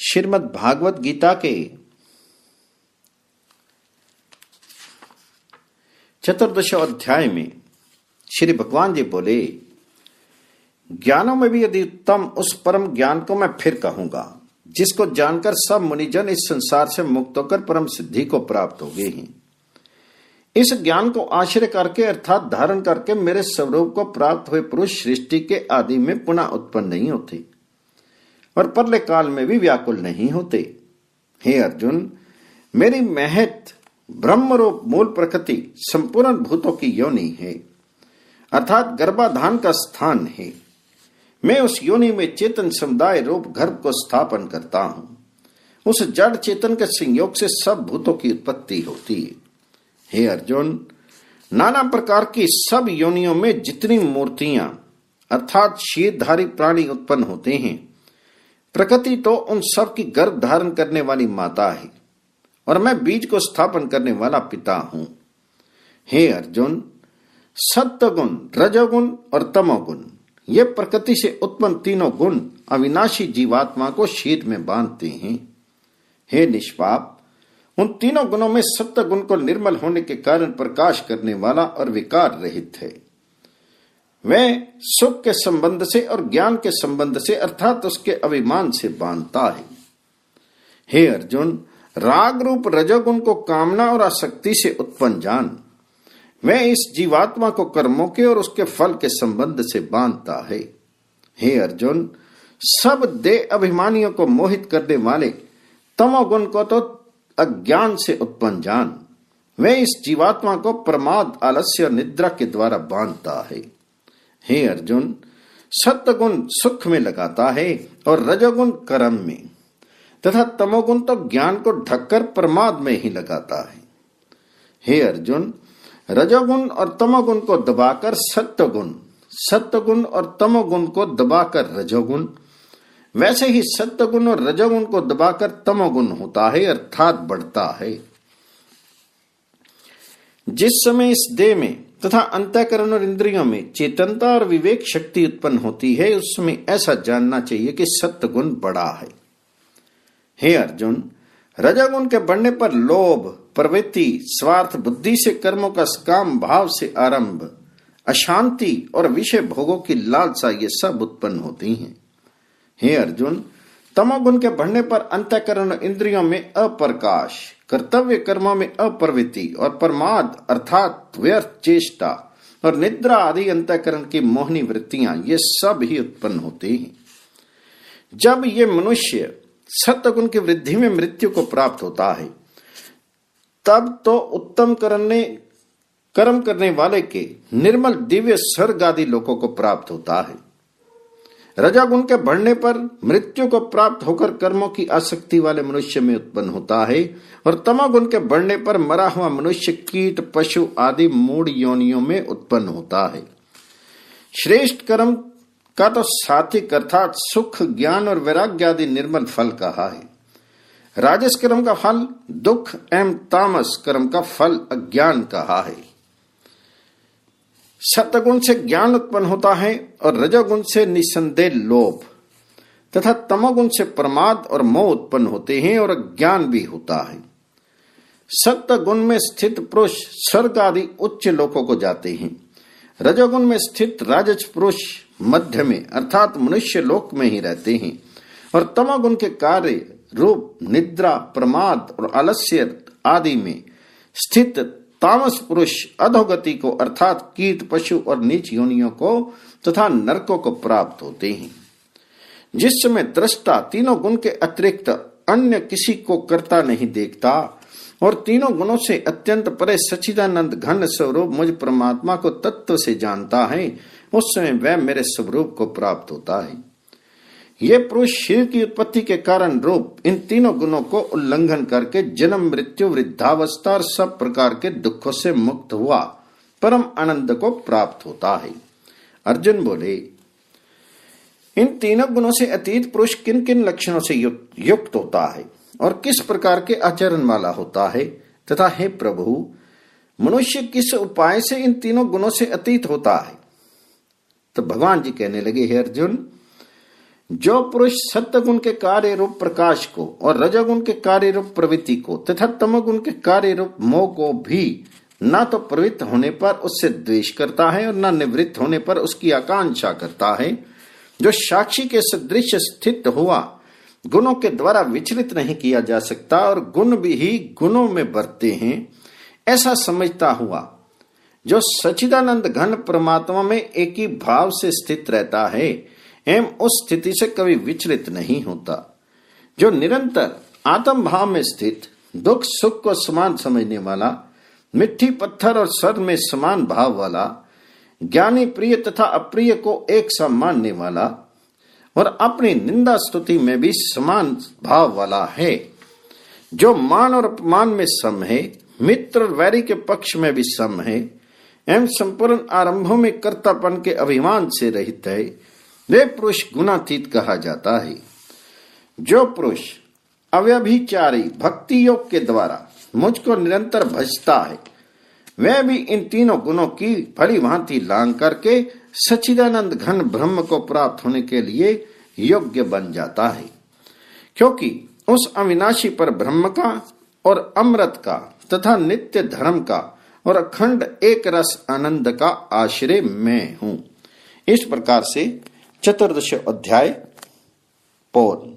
श्रीमद् भागवत गीता के चतुर्दश अध्याय में श्री भगवान जी बोले, ज्ञानों में भी यदि उत्तम उस परम ज्ञान को मैं फिर कहूँगा, जिसको जानकर सब मुनिजन इस संसार से मुक्त होकर परम सिद्धि को प्राप्त हो गए हैं। इस ज्ञान को आश्रय करके अर्थात धारण करके मेरे स्वरूप को प्राप्त हुए पुरुष सृष्टि के आदि में पुनः उत्पन्न नहीं होते। और परले काल में भी व्याकुल नहीं होते। हे अर्जुन, मेरी महत ब्रह्म रूप मूल प्रकृति संपूर्ण भूतों की योनि है। अर्थात गर्भाधान का स्थान है। मैं उस योनि में चेतन समुदाय रूप गर्भ को स्थापन करता हूँ। उस जड़ चेतन के संयोग से सब भूतों की उत्पत्ति होती है। हे अर्जुन, नाना प्रकार की सब योनियों में जितनी मूर्तियाँ, अर्थात शीरधारी प्राणी उत्पन्न होते हैं प्रकृति तो उन सब की गर्भ धारण करने वाली माता है, और मैं बीज को स्थापन करने वाला पिता हूँ। हे अर्जुन सत्य गुण रजोगुण और तमोगुण, ये प्रकृति से उत्पन्न तीनों गुण अविनाशी जीवात्मा को शीत में बांधते हैं। हे निष्पाप, उन तीनों गुणों में सत्य गुण को निर्मल होने के कारण प्रकाश करने वाला और विकार रहित है। वह सुख के संबंध से और ज्ञान के संबंध से, अर्थात उसके अभिमान से बांधता है। हे अर्जुन राग रूप रजोगुण को कामना और आसक्ति से उत्पन्न जान। वह इस जीवात्मा को कर्मों के और उसके फल के संबंध से बांधता है। हे अर्जुन, सब दे अभिमानियों को मोहित करने वाले तमोगुण को तो अज्ञान से उत्पन्न जान। वह इस जीवात्मा को प्रमाद आलस्य निद्रा के द्वारा बांधता है। हे अर्जुन सत्य सुख में लगाता है और रजोगुण कर्म में, तथा तमोगुण तो ज्ञान को ढककर प्रमाद में ही लगाता है। हे अर्जुन, रजोगुण और तमोगुण को दबाकर सत्य सत्य और तमोगुण को दबाकर रजोगुण, वैसे ही सत्य गुण और रजोगुण को दबाकर तमोगुण होता है, अर्थात बढ़ता है। जिस समय इस देह में तथा अंतकरण और इंद्रियों में चेतनता और विवेक शक्ति उत्पन्न होती है उस समय ऐसा जानना चाहिए कि सत्य गुण बड़ा है। हे अर्जुन, रजोगुण के बढ़ने पर लोभ, प्रवृत्ति, स्वार्थ, बुद्धि से कर्मों का काम भाव से आरंभ, अशांति और विषय भोगों की लालसा, ये सब उत्पन्न होती हैं। हे अर्जुन तमोगुण के बढ़ने पर अंतकरण इंद्रियों में अप्रकाश, कर्तव्य कर्मों में अप्रवृत्ति और प्रमाद अर्थात व्यर्थ चेष्टा और निद्रा आदि अंतकरण की मोहनी वृत्तियाँ, ये सब ही उत्पन्न होती हैं। जब ये मनुष्य सत्य की वृद्धि में मृत्यु को प्राप्त होता है, तब तो उत्तम करने, कर्म करने वाले के निर्मल दिव्य स्वर्ग आदि लोगों को प्राप्त होता है। रजागुण के बढ़ने पर मृत्यु को प्राप्त होकर कर्मों की आसक्ति वाले मनुष्य में उत्पन्न होता है और तमोगुण के बढ़ने पर मरा हुआ मनुष्य कीट, पशु आदि मूड योनियों में उत्पन्न होता है। श्रेष्ठ कर्म का तो सात्विक अर्थात सुख, ज्ञान और वैराग्य आदि निर्मल फल कहा है। राजस कर्म का फल, दुख एवं तामस कर्म का फल अज्ञान कहा है। सतगुण से ज्ञान उत्पन्न होता है और रजोगुण से निसंदेह लोभ, तथा तमोगुण से प्रमाद और मोह उत्पन्न होते हैं और ज्ञान भी होता है। सत्य गुण में स्थित पुरुष स्वर्ग आदि उच्च लोकों को जाते हैं। रजोगुण में स्थित राजज पुरुष मध्य में, अर्थात मनुष्य लोक में ही रहते हैं। और तमोगुण के कार्य रूप, निद्रा, प्रमाद और आलस्य आदि में स्थित तामस पुरुष अधोगति को अर्थात कीट, पशु और नीच योनियों को तथा नरकों को प्राप्त होते हैं। जिस समय दृष्टा तीनों गुण के अतिरिक्त अन्य किसी को करता नहीं देखता और तीनों गुणों से अत्यंत परे सचिदानंद घन स्वरूप मुझ परमात्मा को तत्व से जानता है, उस समय वह मेरे स्वरूप को प्राप्त होता है। ये पुरुष शिव की उत्पत्ति के कारण रूप इन तीनों गुणों को उल्लंघन करके जन्म, मृत्यु, वृद्धावस्था और सब प्रकार के दुखों से मुक्त हुआ। परम आनंद को प्राप्त होता है। अर्जुन बोले, इन तीनों गुणों से अतीत पुरुष किन किन लक्षणों से युक्त होता है और किस प्रकार के आचरण वाला होता है? तथा हे प्रभु, मनुष्य किस उपाय से इन तीनों गुणों से अतीत होता है? तो भगवान जी कहने लगे, हे अर्जुन जो पुरुष सत्य के कार्य रूप प्रकाश को और रजगुण के कार्य रूप प्रवृत्ति को तथा तमगुण के कार्य रूप मोह को भी न तो प्रवृत्त होने पर उससे द्वेष करता है और न निवृत्त होने पर उसकी आकांक्षा करता है। जो साक्षी के सदृश स्थित हुआ, गुणों के द्वारा विचलित नहीं किया जा सकता और गुण भी ही गुणों में बरते हैं, ऐसा समझता हुआ, जो सचिदानंद घन परमात्मा में एक ही भाव से स्थित रहता है एवं उस स्थिति से कभी विचलित नहीं होता। जो निरंतर आत्म भाव में स्थित, दुख सुख को समान समझने वाला, मिट्टी पत्थर और सर में समान भाव वाला, ज्ञानी प्रिय तथा अप्रिय को एक सा मानने वाला और अपनी निंदा स्तुति में भी समान भाव वाला है। जो मान और अपमान में सम है, मित्र और वैरी के पक्ष में भी सम है, एवं संपूर्ण आरंभों में कर्तापन के अभिमान से रहित है वे पुरुष गुणातीत कहा जाता है। जो पुरुष अव्यभिचारी भक्ति योग के द्वारा मुझको निरंतर भजता है वह भी इन तीनों गुणों की भली भांति लांग करके सचिदानंद घन ब्रह्म को प्राप्त होने के लिए योग्य बन जाता है। क्योंकि उस अविनाशी पर ब्रह्म का और अमृत का तथा नित्य धर्म का और अखंड एक रस आनंद का आश्रय मैं हूँ। इस प्रकार से चतुर्दश अध्याय पौर्ण